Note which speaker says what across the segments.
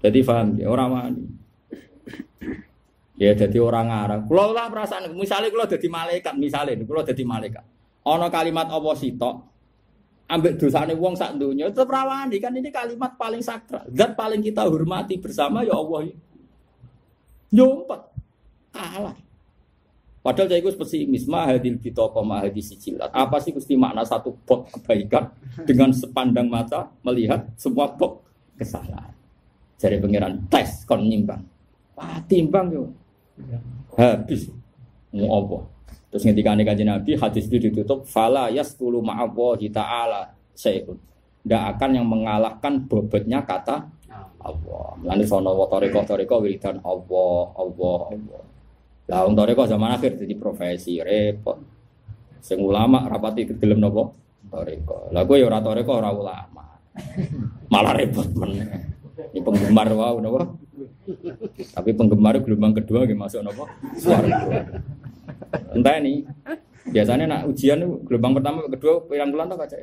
Speaker 1: Jadi paham ya orang wani. Ya jadi orang Arab. Kalau lah perasaan, misalnya kalau jadi malaikat, misalnya kalau jadi malaikat. Ono kalimat apa sitok, ambek dosane wong sak dunia tetap rawani kan ini kalimat paling sakral. Zat paling kita hormati bersama ya Allah. Nyumpet kalah. Padahal saya itu pesimis, mahadil bitoko mahadil sijilat. Apa sih gusti makna satu pot kebaikan dengan sepandang mata melihat semua pot kesalahan. Jadi pangeran tes kon nimbang. Wah timbang yo. Habis. Mau apa? Terus ngendikane kanjeng Nabi hadis itu ditutup fala yaskulu ma'allahi ta'ala sayun. Tidak akan yang mengalahkan bobotnya kata Allah. Lalu sono wa toriko toriko wiridan Allah, Allah, Allah. Lah wong toriko zaman akhir jadi profesi repot. Sing ulama rapati gelem napa? Toriko. Lah kowe ya ora toriko ora ulama. Malah repot men. Ini penggemar wow napa? Tapi penggemar gelombang kedua nggih masuk napa? Suara. Entah ini. Biasanya nak ujian gelombang pertama kedua pirang bulan tak kaca.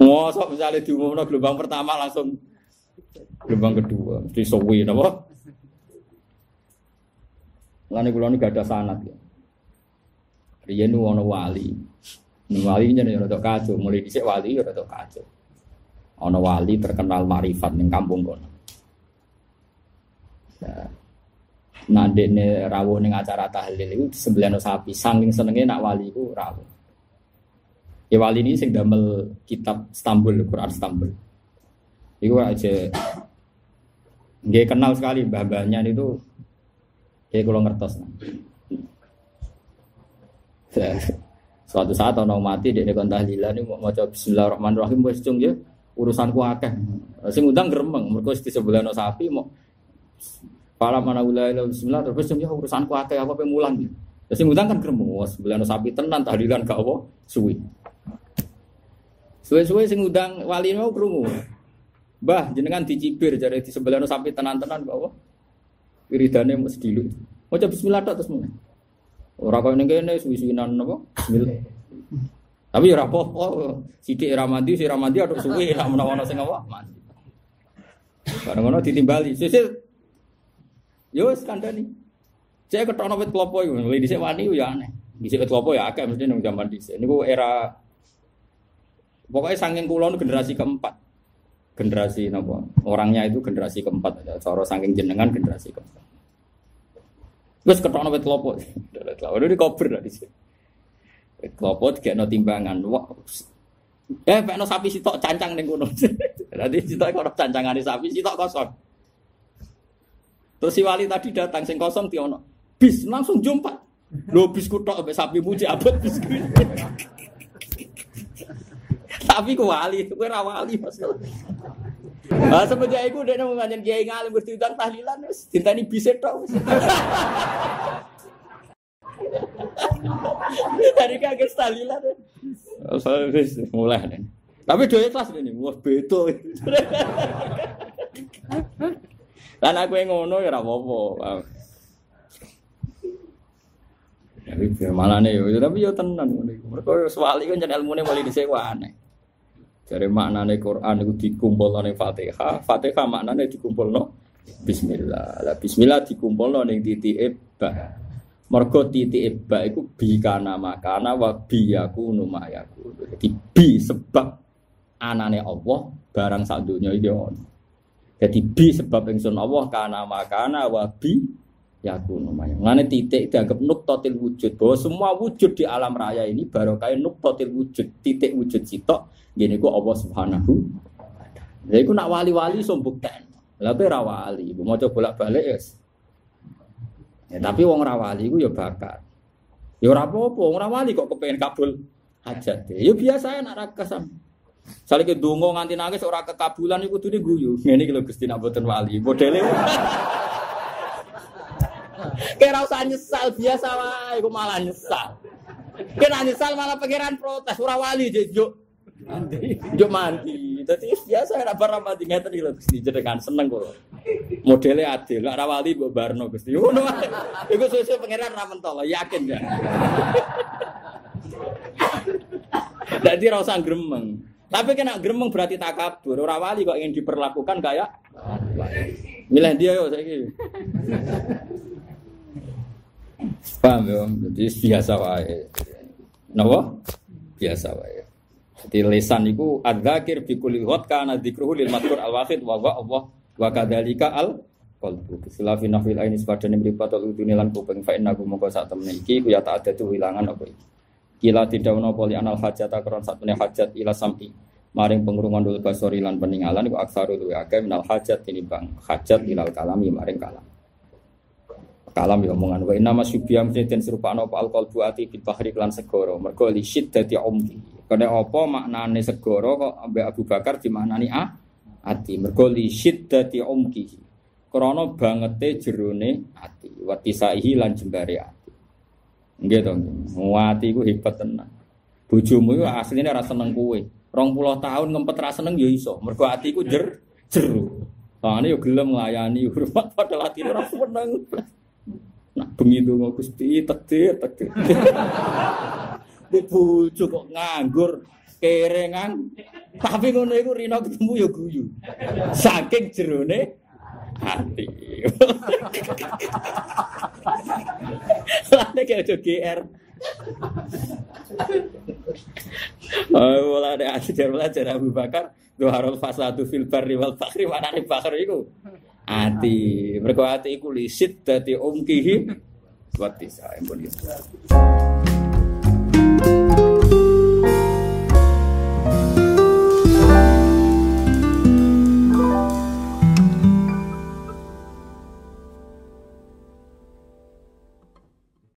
Speaker 1: Mosok misalnya diumumno gelombang pertama langsung gelombang kedua mesti sowi napa? Lani kula gak ada sanat ya. Riyen ono wali. Wali jenenge rada kacau, mulai dhisik wali ya rada kacau. Ono wali terkenal marifat ning kampung kono. Ya. Nah, rawuh ning acara tahlil itu sembilan sapi, saking senenge nak wali iku rawuh. Ya wali ini sing damel kitab Istanbul, Quran Istanbul. Iku aja dia kenal sekali mbah-mbahnya itu kayak kalau ngertos. Suatu saat ono mati dia nekon tahlilan mau maca bismillahirrahmanirrahim wis cung ya urusanku akeh. Sing undang gremeng mergo di sebelah no sapi mau Para mana wilayah bismillah terus ya urusanku akeh apa pemulan. Sing undang kan gremeng wis sebelah no sapi tenan tahlilan gak apa suwi. Suwe-suwe sing undang wali mau krungu. Mbah, jenengan dicibir jadi di sebelah sapi tenan-tenan kok apa? Wiridane mesti dulu. Maca bismillah tok terus mulai. Ora koyo ning kene suwi-suwinan? Bismillah. Tapi ya ora apa-apa. Sithik ra mandi, sing ra mandi atuk suwi nak menawa sing apa? Mandi. Ngono ditimbali. Sisir Yo wis kandhani. Cek ketokno wit klopo iku, lha dhisik wani ya aneh. Dhisik wit klopo ya akeh mesti nang zaman dhisik. Niku era pokoknya saking kula generasi keempat generasi nopo orangnya itu generasi keempat cara saking jenengan generasi keempat terus ketokno wit klopo udah di koper lah di sini klopo tiga no timbangan. Eh pekno sapi sitok cancang ning kono. Nanti sitok kono cancangan di sapi sitok kosong. Terus si wali tadi datang sing kosong tiono bis langsung jumpa. Lo bis kutok sapi muji abot bis tapi ku wali, ku ora wali. Ah semenjak iku dia mau ngajen kiai ngalim bertiutan tahlilan wis dintani bisa tok. Dari kaget tahlilan. Wis mulai. Tapi doa ikhlas ini, wah beto. Lan aku ngono ya ora apa-apa. Tapi malah nih, tapi ya tenan. Mereka sewali kan jadi ilmunya mulai disewa aneh. Dari maknane Quran itu dikumpul ning Fatihah, Fatihah maknane dikumpul no Bismillah. Lah Bismillah dikumpul ning titik ba. Mergo titik ba iku bi kana makana wa bi yakunu ma yakunu. Jadi sebab anane Allah barang sak donya iki ono. Jadi bi sebab ingsun Allah kana makana wa bi yakunu ma. Ngene titik dianggap nuktatil wujud bahwa semua wujud di alam raya ini baru kayak nuktatil wujud, titik wujud sitok Gini ku Allah Subhanahu Lha iku nak wali-wali sombukkan. Lah kowe ra wali, ibu maca bolak-balik ya. Ya tapi wong ra wali iku ya bakat. Ya apa-apa, wong ra wali kok kepengen kabul hajat. Ya biasa ya nak ra kesam. Sale ke donga nganti nangis ora kekabulan iku kudune guyu. Ngene iki lho Gusti nak boten wali. Modele Kira usah nyesal biasa wae, iku malah nyesal. Kira nyesal malah pangeran protes ora wali juk. Mandi. Dadi biasa ora barang mandi ngeten iki lho Gusti jenengan seneng kok. Modele adil, nek rawali mbok barno Gusti. Ngono. Iku sesuk pangeran ra mentol, yakin ya. Dadi ora usah gremeng. Tapi kena gremeng berarti takabur. Ora wali kok ingin diperlakukan kayak milih dia yo saiki. Paham ya? Jadi biasa wae. Napa? Biasa wae. Jadi lesan iku adzakir bi kulli kana dzikruhu lil madkur al wahid wa wa Allah wa kadzalika al qalbu. Khilafi nafil aini sepadane mripat al udune lan kuping fa innakum mongko sak temene iki ku ya tak ada wilangan apa. Kila tidak ono poli anal hajat akron satune hajat ila sam'i maring pengrungan dulu basori lan peninggalan iku aksaru luwe akeh minal hajat bang hajat ilal kalami maring kalam kalam ya omongan. Wa inna masyubiyam den serupakno apa? Alqol buati bil bahri lan segoro mergo li syiddati umki kene apa maknane segoro kok ambek Abu Bakar dimaknani a? Ati. Mergo li syiddati umki krana bangete jerone ati. Watisaihi lan jembare ati. Nggih to ati iku hebat tenan. Bojomu iku asline ora seneng kowe. Rong puluh tahun ngempet ra seneng ya iso. Mergo ati iku jer jeru. Soalnya yo gelem nglayani hormat padahal atine ora seneng. Donga Gusti takdir takdir. Di bojo kok nganggur kerengan. Tapi ngono iku Rino ketemu ya guyu. Saking jerone hati. Lane kayak ada GR. Mulai ada ajar belajar Abu Bakar, dua harul fasadu fil barri wal bakri mana nih bakar itu? Ati mergo ati iku lisit dadi umkihi. Buat bisa ampun